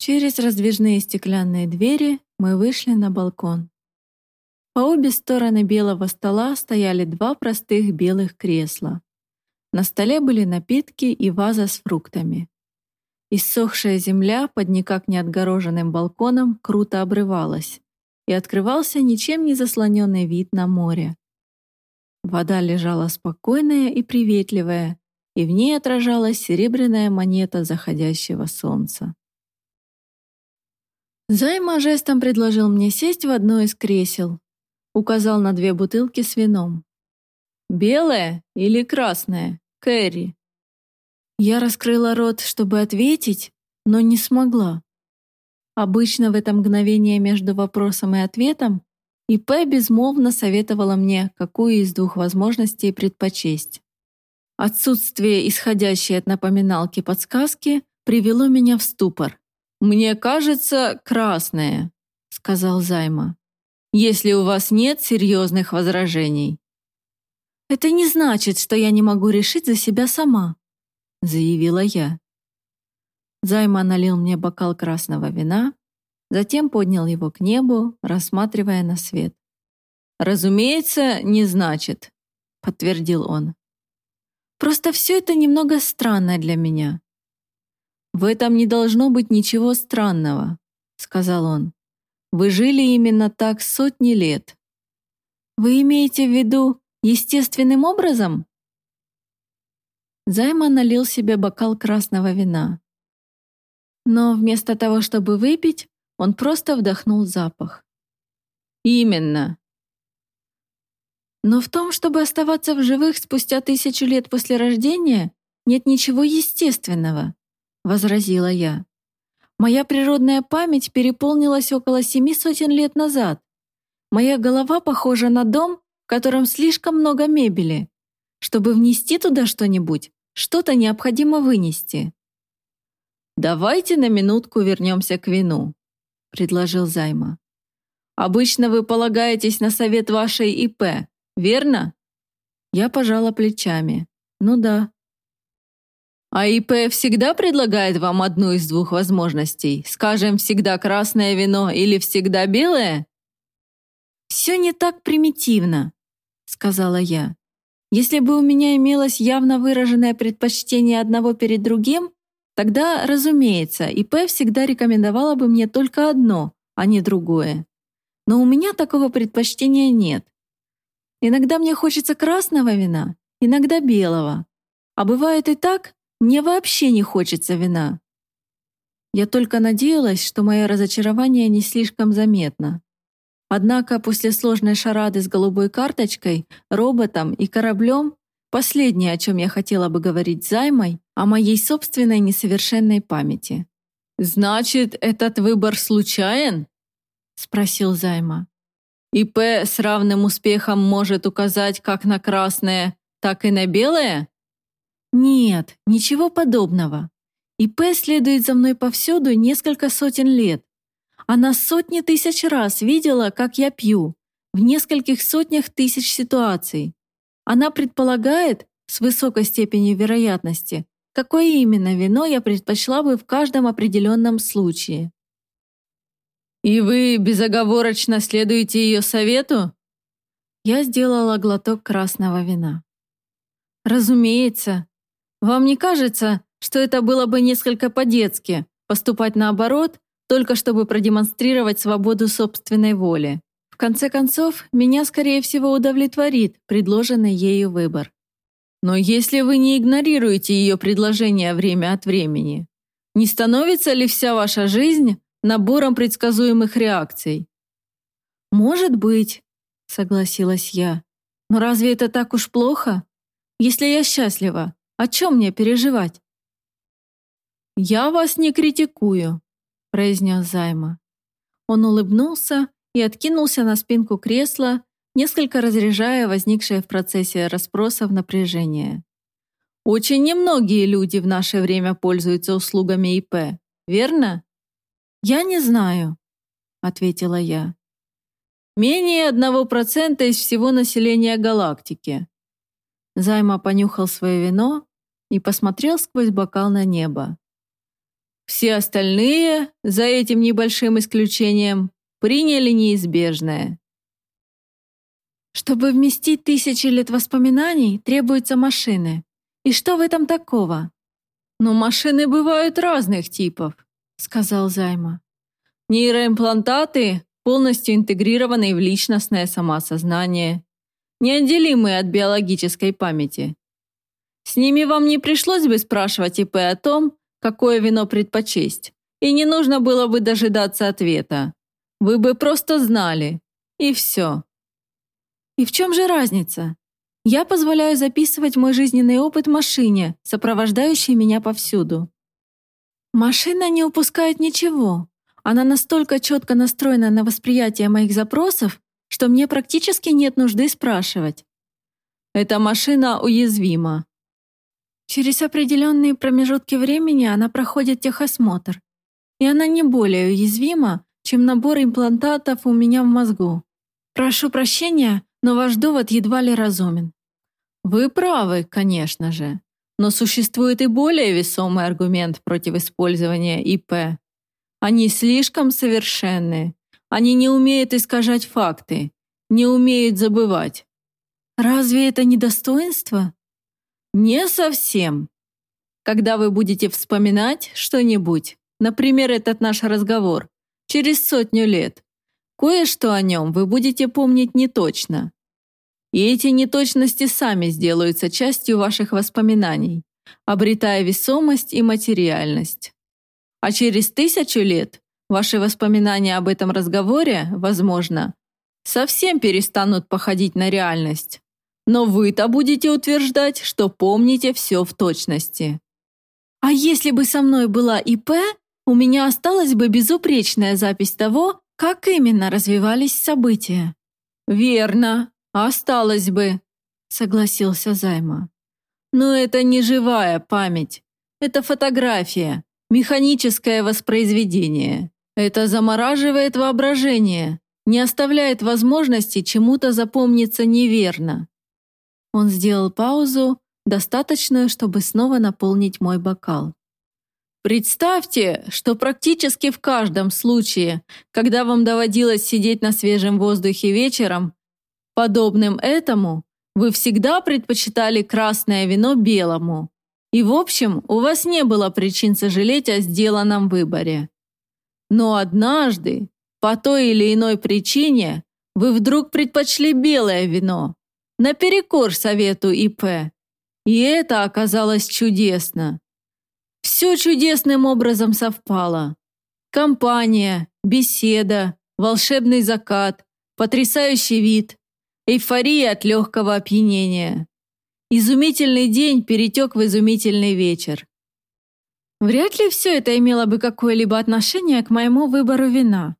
Через раздвижные стеклянные двери мы вышли на балкон. По обе стороны белого стола стояли два простых белых кресла. На столе были напитки и ваза с фруктами. Иссохшая земля под никак не отгороженным балконом круто обрывалась, и открывался ничем не заслоненный вид на море. Вода лежала спокойная и приветливая, и в ней отражалась серебряная монета заходящего солнца. Займа жестом предложил мне сесть в одно из кресел. Указал на две бутылки с вином. «Белое или красное, Кэрри?» Я раскрыла рот, чтобы ответить, но не смогла. Обычно в это мгновение между вопросом и ответом ИП безмолвно советовала мне, какую из двух возможностей предпочесть. Отсутствие исходящей от напоминалки подсказки привело меня в ступор. «Мне кажется, красное», — сказал Займа. «Если у вас нет серьезных возражений». «Это не значит, что я не могу решить за себя сама», — заявила я. Займа налил мне бокал красного вина, затем поднял его к небу, рассматривая на свет. «Разумеется, не значит», — подтвердил он. «Просто все это немного странно для меня. «В этом не должно быть ничего странного», — сказал он. «Вы жили именно так сотни лет». «Вы имеете в виду естественным образом?» Займа налил себе бокал красного вина. Но вместо того, чтобы выпить, он просто вдохнул запах. «Именно», но в том, чтобы оставаться в живых спустя тысячу лет после рождения, нет ничего естественного возразила я. Моя природная память переполнилась около семи сотен лет назад. Моя голова похожа на дом, в котором слишком много мебели. Чтобы внести туда что-нибудь, что-то необходимо вынести. «Давайте на минутку вернемся к вину», — предложил Займа. «Обычно вы полагаетесь на совет вашей ИП, верно?» Я пожала плечами. «Ну да, а ИП всегда предлагает вам одну из двух возможностей? Скажем, всегда красное вино или всегда белое? «Все не так примитивно», — сказала я. «Если бы у меня имелось явно выраженное предпочтение одного перед другим, тогда, разумеется, ИП всегда рекомендовала бы мне только одно, а не другое. Но у меня такого предпочтения нет. Иногда мне хочется красного вина, иногда белого. А бывает и так, мне вообще не хочется вина. Я только надеялась, что мое разочарование не слишком заметно. Однако после сложной шарады с голубой карточкой, роботом и кораблем, последнее, о чем я хотела бы говорить займой, о моей собственной несовершенной памяти. «Значит, этот выбор случайен?» — спросил займа. «ИП с равным успехом может указать как на красное, так и на белое?» Нет, ничего подобного. ИП следует за мной повсюду несколько сотен лет. Она сотни тысяч раз видела, как я пью, в нескольких сотнях тысяч ситуаций. Она предполагает, с высокой степенью вероятности, какое именно вино я предпочла бы в каждом определенном случае. «И вы безоговорочно следуете ее совету?» Я сделала глоток красного вина. «Разумеется, вам не кажется, что это было бы несколько по-детски, поступать наоборот, только чтобы продемонстрировать свободу собственной воли? В конце концов, меня, скорее всего, удовлетворит предложенный ею выбор. Но если вы не игнорируете ее предложения время от времени, не становится ли вся ваша жизнь набором предсказуемых реакций? «Может быть», — согласилась я. «Но разве это так уж плохо? Если я счастлива, о чем мне переживать? «Я вас не критикую», — произнес Займа. Он улыбнулся и откинулся на спинку кресла, несколько разряжая возникшее в процессе расспросов напряжение. «Очень немногие люди в наше время пользуются услугами ИП, верно?» «Я не знаю», — ответила я. «Менее одного процента из всего населения галактики». Займа понюхал свое вино и посмотрел сквозь бокал на небо. Все остальные, за этим небольшим исключением, приняли неизбежное. Чтобы вместить тысячи лет воспоминаний, требуются машины. И что в этом такого? Но машины бывают разных типов, сказал Займа. Нейроимплантаты, полностью интегрированные в личностное самосознание, неотделимые от биологической памяти. С ними вам не пришлось бы спрашивать ИП о том, какое вино предпочесть, и не нужно было бы дожидаться ответа. Вы бы просто знали. И все. И в чем же разница? Я позволяю записывать мой жизненный опыт машине, сопровождающей меня повсюду. Машина не упускает ничего. Она настолько четко настроена на восприятие моих запросов, что мне практически нет нужды спрашивать. Эта машина уязвима. Через определенные промежутки времени она проходит техосмотр, и она не более уязвима, чем набор имплантатов у меня в мозгу. Прошу прощения, но ваш довод едва ли разумен. Вы правы, конечно же, но существует и более весомый аргумент против использования ИП. Они слишком совершенны. Они не умеют искажать факты, не умеют забывать. Разве это не достоинство? Не совсем. Когда вы будете вспоминать что-нибудь, например, этот наш разговор, через сотню лет, кое-что о нем вы будете помнить не точно. И эти неточности сами сделаются частью ваших воспоминаний, обретая весомость и материальность. А через тысячу лет ваши воспоминания об этом разговоре, возможно, совсем перестанут походить на реальность. Но вы-то будете утверждать, что помните все в точности. А если бы со мной была ИП, у меня осталась бы безупречная запись того, как именно развивались события. Верно, осталось бы, согласился Займа. Но это не живая память. Это фотография, механическое воспроизведение. Это замораживает воображение, не оставляет возможности чему-то запомниться неверно. Он сделал паузу, достаточную, чтобы снова наполнить мой бокал. Представьте, что практически в каждом случае, когда вам доводилось сидеть на свежем воздухе вечером, подобным этому, вы всегда предпочитали красное вино белому. И в общем, у вас не было причин сожалеть о сделанном выборе. Но однажды, по той или иной причине, вы вдруг предпочли белое вино, наперекор совету ИП. И это оказалось чудесно. Все чудесным образом совпало. Компания, беседа, волшебный закат, потрясающий вид, эйфория от легкого опьянения. Изумительный день перетек в изумительный вечер. Вряд ли все это имело бы какое-либо отношение к моему выбору вина,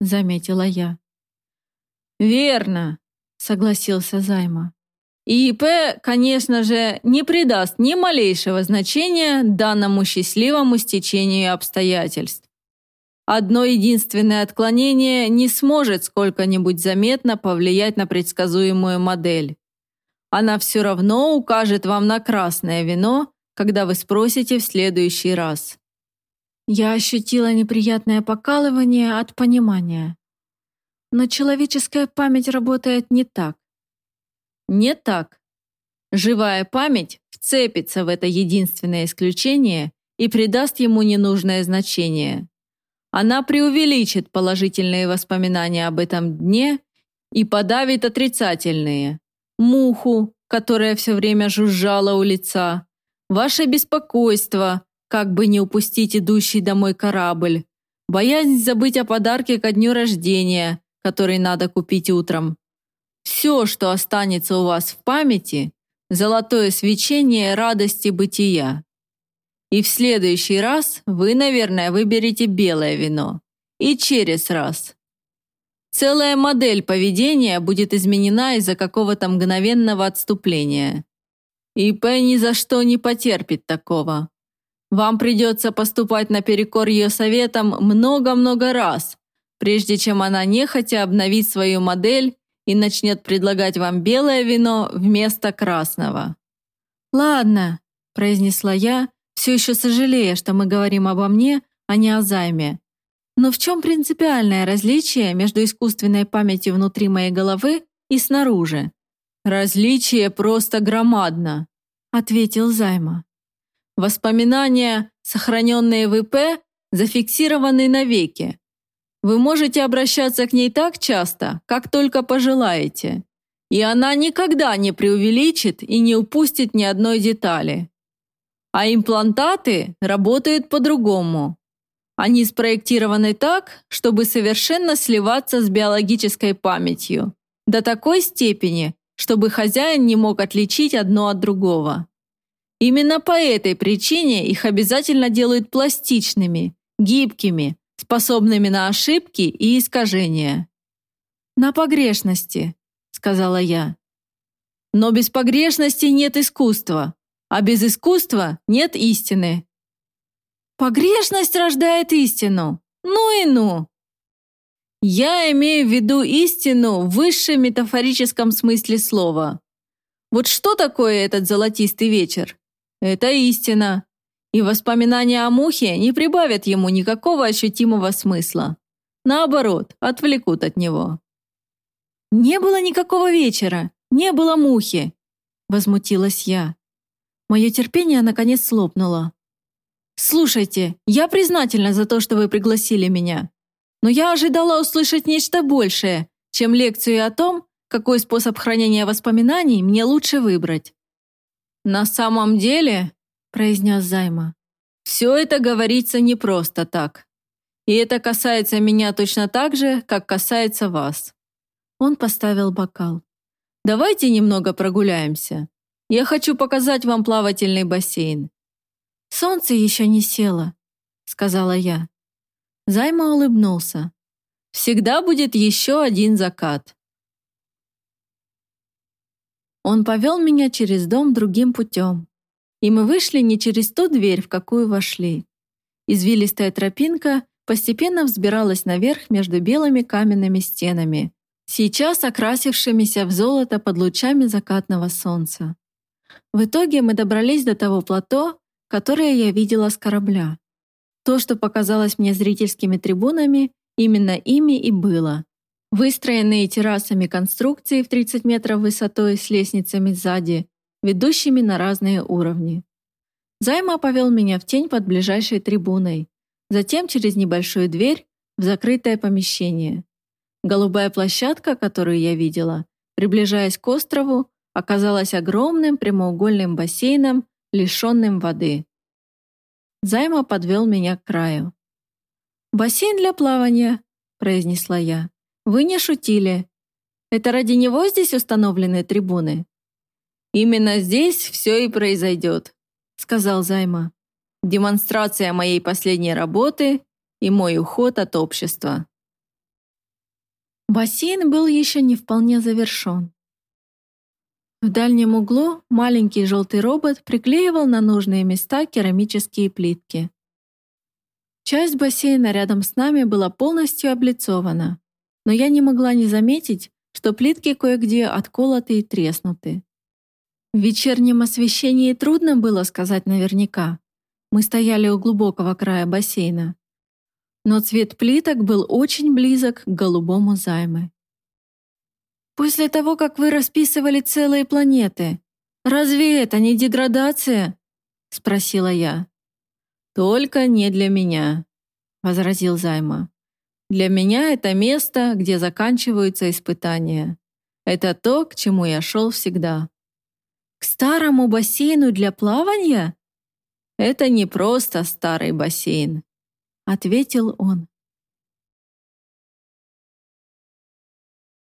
заметила я. Верно, согласился Займа. И ИП, конечно же, не придаст ни малейшего значения данному счастливому стечению обстоятельств. Одно единственное отклонение не сможет сколько-нибудь заметно повлиять на предсказуемую модель. Она все равно укажет вам на красное вино, когда вы спросите в следующий раз. Я ощутила неприятное покалывание от понимания. Но человеческая память работает не так. Не так. Живая память вцепится в это единственное исключение и придаст ему ненужное значение. Она преувеличит положительные воспоминания об этом дне и подавит отрицательные. Муху, которая все время жужжала у лица, ваше беспокойство, как бы не упустить идущий домой корабль, боязнь забыть о подарке ко дню рождения, который надо купить утром. Все, что останется у вас в памяти, золотое свечение радости бытия. И в следующий раз вы, наверное, выберете белое вино. И через раз. Целая модель поведения будет изменена из-за какого-то мгновенного отступления. И П ни за что не потерпит такого. Вам придется поступать наперекор ее советам много-много раз, прежде чем она нехотя обновит свою модель и начнет предлагать вам белое вино вместо красного. «Ладно», – произнесла я, все еще сожалея, что мы говорим обо мне, а не о займе. Но в чем принципиальное различие между искусственной памятью внутри моей головы и снаружи? Различие просто громадно, ответил Займа. Воспоминания, сохраненные в ИП, зафиксированы навеки. Вы можете обращаться к ней так часто, как только пожелаете. И она никогда не преувеличит и не упустит ни одной детали. А имплантаты работают по-другому. Они спроектированы так, чтобы совершенно сливаться с биологической памятью. До такой степени, чтобы хозяин не мог отличить одно от другого. Именно по этой причине их обязательно делают пластичными, гибкими, способными на ошибки и искажения. «На погрешности», — сказала я. «Но без погрешности нет искусства, а без искусства нет истины». «Погрешность рождает истину. Ну и ну!» Я имею в виду истину в высшем метафорическом смысле слова. Вот что такое этот золотистый вечер? Это истина. И воспоминания о мухе не прибавят ему никакого ощутимого смысла. Наоборот, отвлекут от него. «Не было никакого вечера, не было мухи», – возмутилась я. Мое терпение наконец слопнуло. «Слушайте, я признательна за то, что вы пригласили меня. Но я ожидала услышать нечто большее, чем лекцию о том, какой способ хранения воспоминаний мне лучше выбрать. «На самом деле», – произнес Займа, – «все это говорится не просто так. И это касается меня точно так же, как касается вас». Он поставил бокал. «Давайте немного прогуляемся. Я хочу показать вам плавательный бассейн». «Солнце еще не село», – сказала я. Займа улыбнулся. «Всегда будет еще один закат». Он повел меня через дом другим путем. И мы вышли не через ту дверь, в какую вошли. Извилистая тропинка постепенно взбиралась наверх между белыми каменными стенами, сейчас окрасившимися в золото под лучами закатного солнца. В итоге мы добрались до того плато, которое я видела с корабля. То, что показалось мне зрительскими трибунами, именно ими и было. Выстроенные террасами конструкции в 30 метров высотой с лестницами сзади, ведущими на разные уровни. Займа повел меня в тень под ближайшей трибуной, затем через небольшую дверь в закрытое помещение. Голубая площадка, которую я видела, приближаясь к острову, оказалась огромным прямоугольным бассейном, лишенным воды. Займа подвел меня к краю. «Бассейн для плавания», — произнесла я. «Вы не шутили. Это ради него здесь установлены трибуны?» «Именно здесь все и произойдет», — сказал Займа. «Демонстрация моей последней работы и мой уход от общества». Бассейн был еще не вполне завершен. В дальнем углу маленький желтый робот приклеивал на нужные места керамические плитки. Часть бассейна рядом с нами была полностью облицована, но я не могла не заметить, что плитки кое-где отколоты и треснуты. В вечернем освещении трудно было сказать наверняка. Мы стояли у глубокого края бассейна. Но цвет плиток был очень близок к голубому займы. После того, как вы расписывали целые планеты, разве это не деградация? Спросила я. Только не для меня, возразил Займа. Для меня это место, где заканчиваются испытания. Это то, к чему я шел всегда. К старому бассейну для плавания? Это не просто старый бассейн, ответил он.